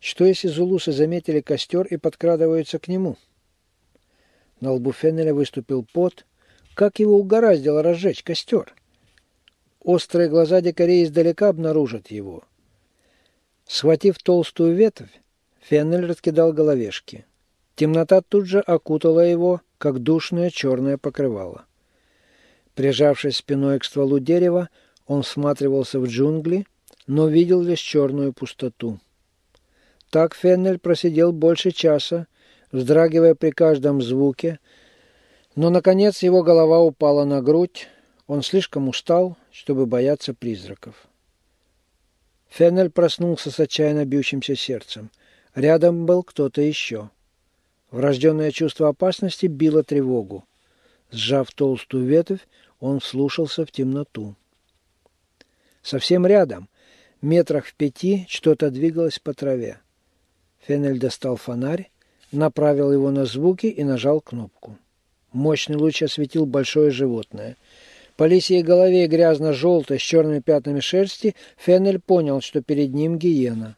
Что если зулусы заметили костер и подкрадываются к нему? На лбу Феннеля выступил пот. Как его угораздило разжечь костер? Острые глаза дикарей издалека обнаружат его. Схватив толстую ветвь, Феннель раскидал головешки. Темнота тут же окутала его, как душное черное покрывало. Прижавшись спиной к стволу дерева, он всматривался в джунгли, но видел лишь черную пустоту. Так Феннель просидел больше часа, вздрагивая при каждом звуке, но, наконец, его голова упала на грудь, он слишком устал, чтобы бояться призраков. Феннель проснулся с отчаянно бьющимся сердцем. Рядом был кто-то еще. Врожденное чувство опасности било тревогу. Сжав толстую ветвь, он вслушался в темноту. Совсем рядом, метрах в пяти, что-то двигалось по траве. Феннель достал фонарь, направил его на звуки и нажал кнопку. Мощный луч осветил большое животное. По лисьей голове грязно-желтой с черными пятнами шерсти Феннель понял, что перед ним гиена.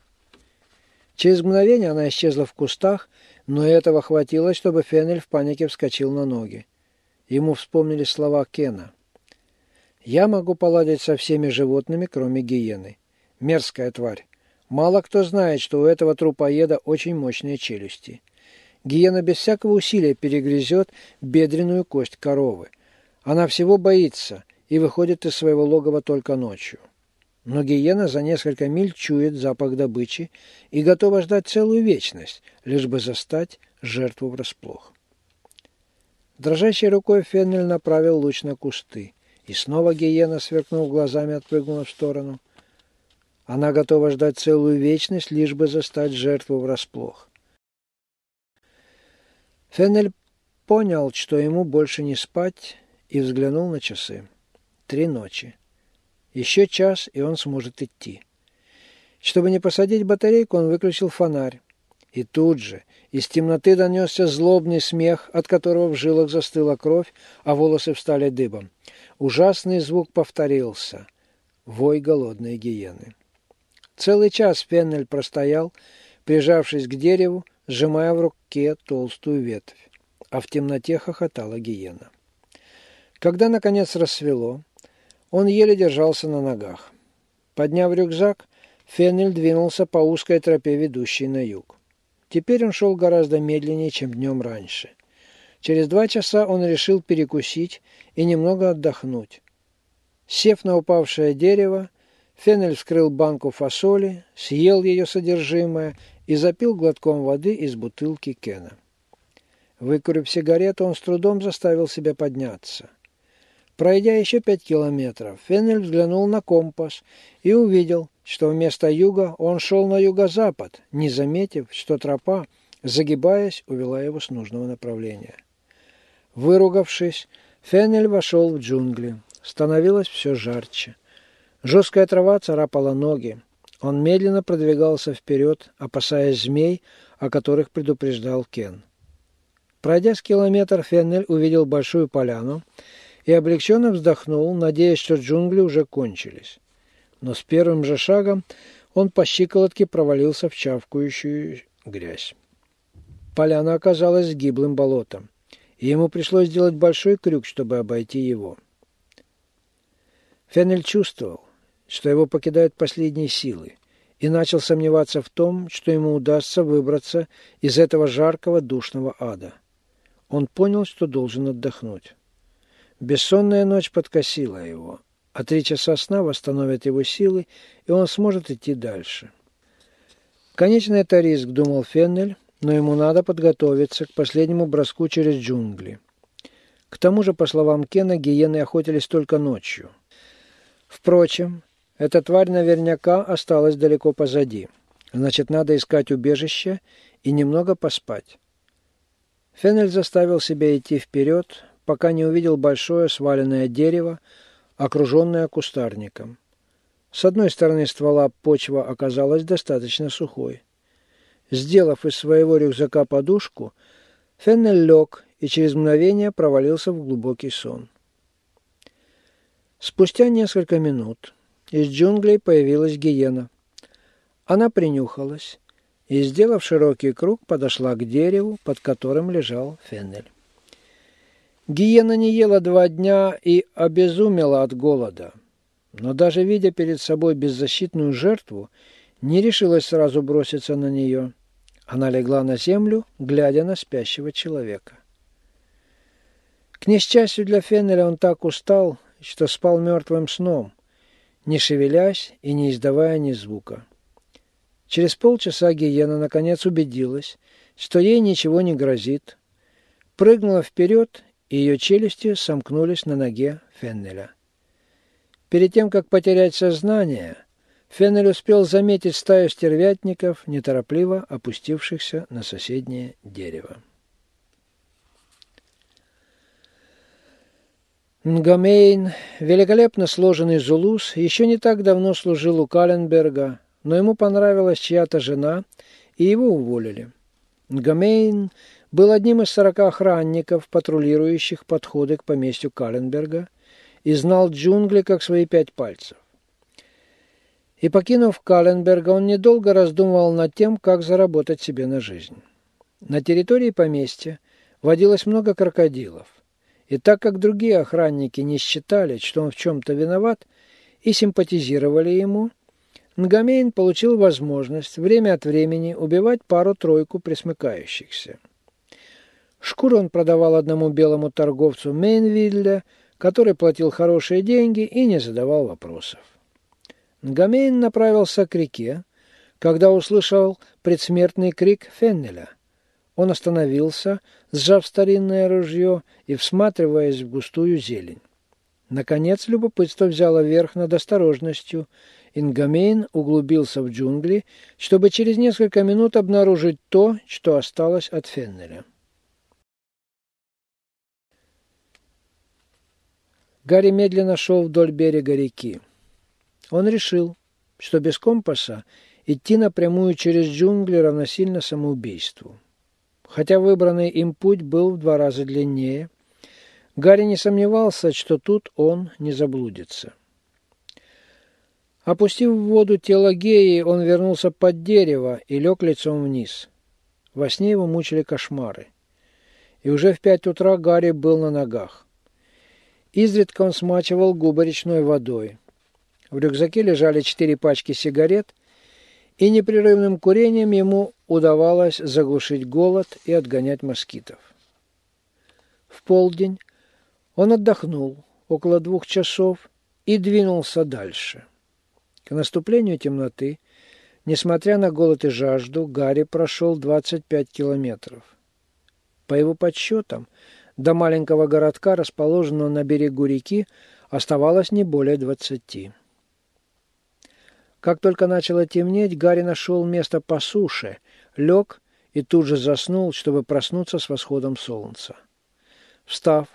Через мгновение она исчезла в кустах, но этого хватило, чтобы Феннель в панике вскочил на ноги. Ему вспомнили слова Кена. «Я могу поладить со всеми животными, кроме гиены. Мерзкая тварь. Мало кто знает, что у этого трупоеда очень мощные челюсти. Гиена без всякого усилия перегрызет бедренную кость коровы. Она всего боится и выходит из своего логова только ночью. Но гиена за несколько миль чует запах добычи и готова ждать целую вечность, лишь бы застать жертву врасплох. Дрожащей рукой Феннель направил луч на кусты, и снова гиена, сверкнув глазами, отпрыгнула в сторону. Она готова ждать целую вечность, лишь бы застать жертву врасплох. Феннель понял, что ему больше не спать, и взглянул на часы. Три ночи. Еще час, и он сможет идти. Чтобы не посадить батарейку, он выключил фонарь. И тут же из темноты донесся злобный смех, от которого в жилах застыла кровь, а волосы встали дыбом. Ужасный звук повторился. Вой голодной гиены. Целый час Пеннель простоял, прижавшись к дереву, сжимая в руке толстую ветвь, а в темноте хохотала гиена. Когда, наконец, рассвело, он еле держался на ногах. Подняв рюкзак, Феннель двинулся по узкой тропе, ведущей на юг. Теперь он шел гораздо медленнее, чем днем раньше. Через два часа он решил перекусить и немного отдохнуть. Сев на упавшее дерево, Феннель вскрыл банку фасоли, съел ее содержимое и запил глотком воды из бутылки Кена. Выкурив сигарету, он с трудом заставил себя подняться. Пройдя еще пять километров, Феннель взглянул на компас и увидел, что вместо юга он шел на юго-запад, не заметив, что тропа, загибаясь, увела его с нужного направления. Выругавшись, Феннель вошел в джунгли. Становилось все жарче. Жесткая трава царапала ноги. Он медленно продвигался вперед, опасаясь змей, о которых предупреждал Кен. Пройдя с километр, Феннель увидел большую поляну и облегченно вздохнул, надеясь, что джунгли уже кончились. Но с первым же шагом он по щиколотке провалился в чавкающую грязь. Поляна оказалась гиблым болотом, и ему пришлось сделать большой крюк, чтобы обойти его. Феннель чувствовал, что его покидают последние силы, и начал сомневаться в том, что ему удастся выбраться из этого жаркого душного ада. Он понял, что должен отдохнуть. Бессонная ночь подкосила его, а три часа сна восстановят его силы, и он сможет идти дальше. Конечно, это риск, думал Феннель, но ему надо подготовиться к последнему броску через джунгли. К тому же, по словам Кена, гиены охотились только ночью. Впрочем, эта тварь наверняка осталась далеко позади. Значит, надо искать убежище и немного поспать. Феннель заставил себя идти вперед, пока не увидел большое сваленное дерево, окруженное кустарником. С одной стороны ствола почва оказалась достаточно сухой. Сделав из своего рюкзака подушку, Феннель лег и через мгновение провалился в глубокий сон. Спустя несколько минут из джунглей появилась гиена. Она принюхалась и, сделав широкий круг, подошла к дереву, под которым лежал Феннель. Гиена не ела два дня и обезумела от голода, но даже видя перед собой беззащитную жертву, не решилась сразу броситься на нее. Она легла на землю, глядя на спящего человека. К несчастью для Феннеля он так устал, что спал мертвым сном, не шевелясь и не издавая ни звука. Через полчаса Гиена наконец убедилась, что ей ничего не грозит, прыгнула вперед, и ее челюсти сомкнулись на ноге Феннеля. Перед тем, как потерять сознание, Феннель успел заметить стаю стервятников, неторопливо опустившихся на соседнее дерево. Нгамейн, великолепно сложенный зулус, еще не так давно служил у Каленберга, но ему понравилась чья-то жена, и его уволили. Нгамейн был одним из сорока охранников, патрулирующих подходы к поместью Каленберга, и знал джунгли как свои пять пальцев. И покинув Каленберга, он недолго раздумывал над тем, как заработать себе на жизнь. На территории поместья водилось много крокодилов. И так как другие охранники не считали, что он в чем-то виноват, и симпатизировали ему, Нгамейн получил возможность время от времени убивать пару-тройку присмыкающихся. Шкуру он продавал одному белому торговцу Мейнвилля, который платил хорошие деньги и не задавал вопросов. Нгамейн направился к реке, когда услышал предсмертный крик Феннеля – он остановился, сжав старинное ружье и всматриваясь в густую зелень. Наконец любопытство взяло верх над осторожностью. Нгамейн углубился в джунгли, чтобы через несколько минут обнаружить то, что осталось от Феннеля. Гарри медленно шел вдоль берега реки. Он решил, что без компаса идти напрямую через джунгли равносильно самоубийству. Хотя выбранный им путь был в два раза длиннее, Гарри не сомневался, что тут он не заблудится. Опустив в воду тело Геи, он вернулся под дерево и лег лицом вниз. Во сне его мучили кошмары. И уже в пять утра Гарри был на ногах. Изредка он смачивал губы речной водой. В рюкзаке лежали четыре пачки сигарет и непрерывным курением ему удавалось заглушить голод и отгонять москитов. В полдень он отдохнул около двух часов и двинулся дальше. К наступлению темноты, несмотря на голод и жажду, Гарри прошел 25 километров. По его подсчетам, до маленького городка, расположенного на берегу реки, оставалось не более двадцати. Как только начало темнеть, Гарри нашел место по суше, лег и тут же заснул, чтобы проснуться с восходом солнца. Встав,